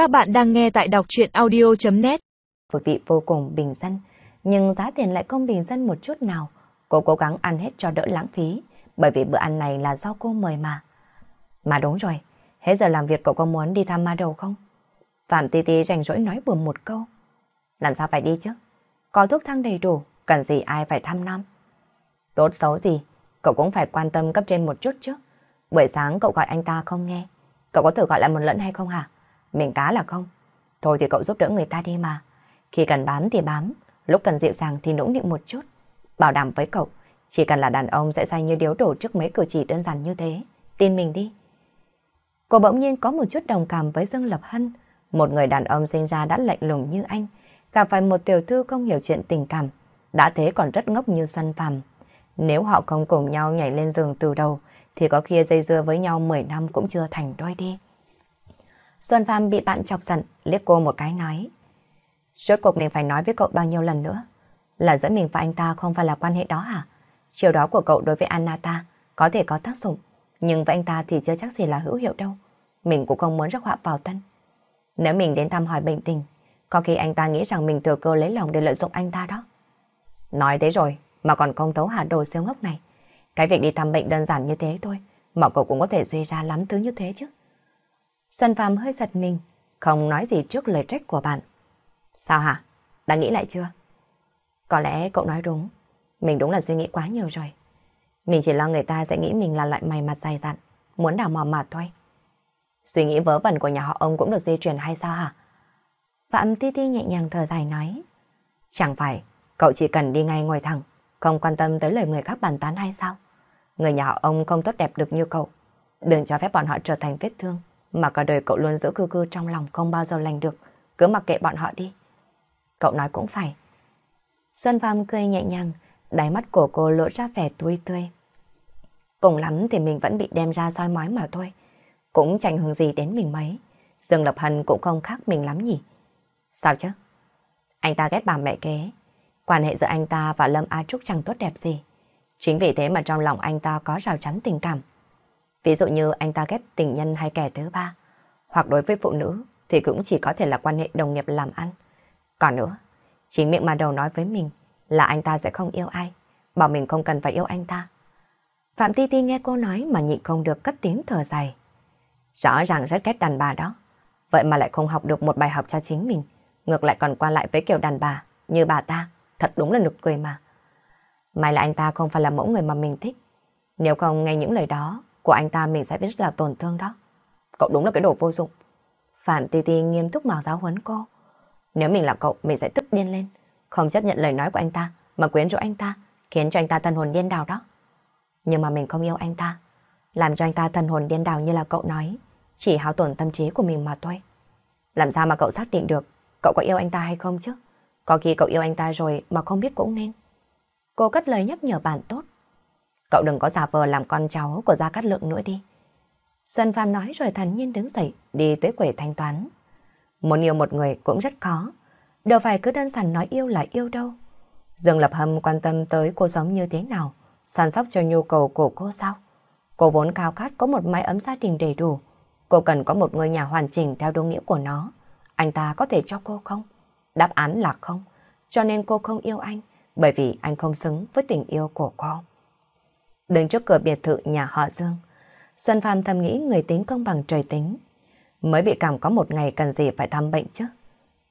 Các bạn đang nghe tại đọc chuyện audio.net Một vị vô cùng bình dân, nhưng giá tiền lại không bình dân một chút nào. Cô cố gắng ăn hết cho đỡ lãng phí, bởi vì bữa ăn này là do cô mời mà. Mà đúng rồi, hết giờ làm việc cậu có muốn đi thăm ma đầu không? Phạm Ti Ti rảnh rỗi nói bừa một câu. Làm sao phải đi chứ? Có thuốc thang đầy đủ, cần gì ai phải thăm nom. Tốt xấu gì, cậu cũng phải quan tâm cấp trên một chút chứ. Buổi sáng cậu gọi anh ta không nghe. Cậu có thử gọi lại một lần hay không hả? Mình cá là không. Thôi thì cậu giúp đỡ người ta đi mà. Khi cần bám thì bám, lúc cần dịu dàng thì nũng nịu một chút. Bảo đảm với cậu, chỉ cần là đàn ông sẽ say như điếu đổ trước mấy cử chỉ đơn giản như thế. Tin mình đi. Cô bỗng nhiên có một chút đồng cảm với Dương Lập Hân. Một người đàn ông sinh ra đã lạnh lùng như anh, gặp phải một tiểu thư không hiểu chuyện tình cảm, đã thế còn rất ngốc như Xuân Phàm. Nếu họ không cùng nhau nhảy lên giường từ đầu, thì có kia dây dưa với nhau 10 năm cũng chưa thành đôi đi. Xuân Phàm bị bạn chọc giận, liếc cô một cái nói. Rốt cuộc mình phải nói với cậu bao nhiêu lần nữa? Là giữa mình và anh ta không phải là quan hệ đó hả? Chiều đó của cậu đối với Anna ta có thể có tác dụng, nhưng với anh ta thì chưa chắc gì là hữu hiệu đâu. Mình cũng không muốn rắc họa vào tân. Nếu mình đến thăm hỏi bệnh tình, có khi anh ta nghĩ rằng mình thừa cơ lấy lòng để lợi dụng anh ta đó. Nói thế rồi, mà còn công tấu hạ đồ siêu ngốc này. Cái việc đi thăm bệnh đơn giản như thế thôi, mà cậu cũng có thể suy ra lắm thứ như thế chứ. Xuân Phạm hơi giật mình, không nói gì trước lời trách của bạn. Sao hả? Đã nghĩ lại chưa? Có lẽ cậu nói đúng, mình đúng là suy nghĩ quá nhiều rồi. Mình chỉ lo người ta sẽ nghĩ mình là loại mày mặt dày dặn, muốn đào mò mà thôi. Suy nghĩ vớ vẩn của nhà họ ông cũng được di chuyển hay sao hả? Phạm Ti Ti nhẹ nhàng thở dài nói. Chẳng phải, cậu chỉ cần đi ngay ngồi thẳng, không quan tâm tới lời người khác bàn tán hay sao? Người nhà họ ông không tốt đẹp được như cậu. Đừng cho phép bọn họ trở thành vết thương, mà cả đời cậu luôn giữ cư cư trong lòng không bao giờ lành được. Cứ mặc kệ bọn họ đi. Cậu nói cũng phải. Xuân Phạm cười nhẹ nhàng, đáy mắt của cô lộ ra vẻ tươi tươi. Cùng lắm thì mình vẫn bị đem ra soi mói mà thôi. Cũng chẳng hưởng gì đến mình mấy. Dương Lập Hân cũng không khác mình lắm nhỉ. Sao chứ? Anh ta ghét bà mẹ kế. Quan hệ giữa anh ta và Lâm A Trúc chẳng tốt đẹp gì. Chính vì thế mà trong lòng anh ta có rào chắn tình cảm. Ví dụ như anh ta ghét tình nhân hay kẻ thứ ba. Hoặc đối với phụ nữ thì cũng chỉ có thể là quan hệ đồng nghiệp làm ăn. Còn nữa, chính miệng mà đầu nói với mình là anh ta sẽ không yêu ai. Bảo mình không cần phải yêu anh ta. Phạm Ti Ti nghe cô nói mà nhịn không được cất tiếng thở dài. Rõ ràng rất ghét đàn bà đó. Vậy mà lại không học được một bài học cho chính mình. Ngược lại còn qua lại với kiểu đàn bà như bà ta. Thật đúng là nực cười mà. May là anh ta không phải là mẫu người mà mình thích. Nếu không nghe những lời đó của anh ta mình sẽ biết rất là tổn thương đó. Cậu đúng là cái đồ vô dụng. Phạm Ti Ti nghiêm túc mà giáo huấn cô. Nếu mình là cậu, mình sẽ tức điên lên. Không chấp nhận lời nói của anh ta, mà quyến rũ anh ta, khiến cho anh ta thần hồn điên đảo đó. Nhưng mà mình không yêu anh ta. Làm cho anh ta thần hồn điên đảo như là cậu nói. Chỉ hao tổn tâm trí của mình mà thôi. Làm sao mà cậu xác định được cậu có yêu anh ta hay không chứ? Có khi cậu yêu anh ta rồi mà không biết cũng nên. Cô cất lời nhắc nhở bạn tốt. Cậu đừng có giả vờ làm con cháu của Gia Cát Lượng nữa đi. Xuân Phạm nói rồi thản nhiên đứng dậy, đi tới quầy thanh toán. Muốn yêu một người cũng rất khó. Đâu phải cứ đơn giản nói yêu là yêu đâu. Dương Lập Hâm quan tâm tới cô sống như thế nào, săn sóc cho nhu cầu của cô sao? Cô vốn cao khát có một mái ấm gia đình đầy đủ. Cô cần có một ngôi nhà hoàn chỉnh theo đúng nghĩa của nó. Anh ta có thể cho cô không? Đáp án là không. Cho nên cô không yêu anh, bởi vì anh không xứng với tình yêu của cô. Đứng trước cửa biệt thự nhà họ Dương, Xuân Phạm thầm nghĩ người tính công bằng trời tính. Mới bị cảm có một ngày cần gì phải thăm bệnh chứ.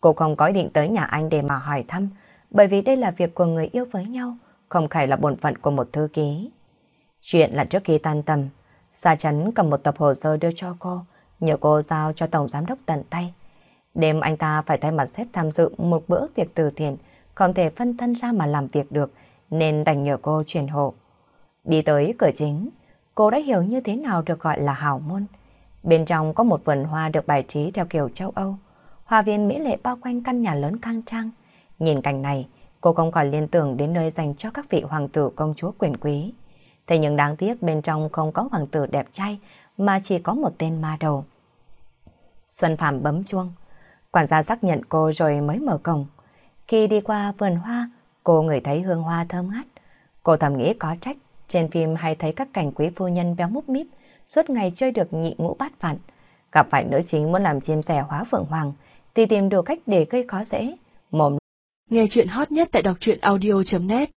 Cô không có ý định tới nhà anh để mà hỏi thăm, bởi vì đây là việc của người yêu với nhau, không phải là bổn phận của một thư ký. Chuyện là trước khi tan tầm, Sa Chấn cầm một tập hồ sơ đưa cho cô, nhờ cô giao cho Tổng Giám đốc tận tay. Đêm anh ta phải thay mặt xếp tham dự một bữa tiệc từ thiện, không thể phân thân ra mà làm việc được, nên đành nhờ cô chuyển hộ. Đi tới cửa chính, cô đã hiểu như thế nào được gọi là hào môn. Bên trong có một vườn hoa được bài trí theo kiểu châu Âu. Hoa viên mỹ lệ bao quanh căn nhà lớn khang trang. Nhìn cảnh này, cô không còn liên tưởng đến nơi dành cho các vị hoàng tử công chúa quyền quý. Thế nhưng đáng tiếc bên trong không có hoàng tử đẹp trai mà chỉ có một tên ma đầu. Xuân Phạm bấm chuông. Quản gia xác nhận cô rồi mới mở cổng. Khi đi qua vườn hoa, cô ngửi thấy hương hoa thơm ngát. Cô thầm nghĩ có trách, trên phim hay thấy các cảnh quý phu nhân béo múp míp, suốt ngày chơi được nhị ngũ bát phản. Gặp phải nữ chính muốn làm chim sẻ hóa phượng hoàng, thì tìm đủ cách để gây khó dễ. Mồm Nghe chuyện hot nhất tại đọc truyện audio.net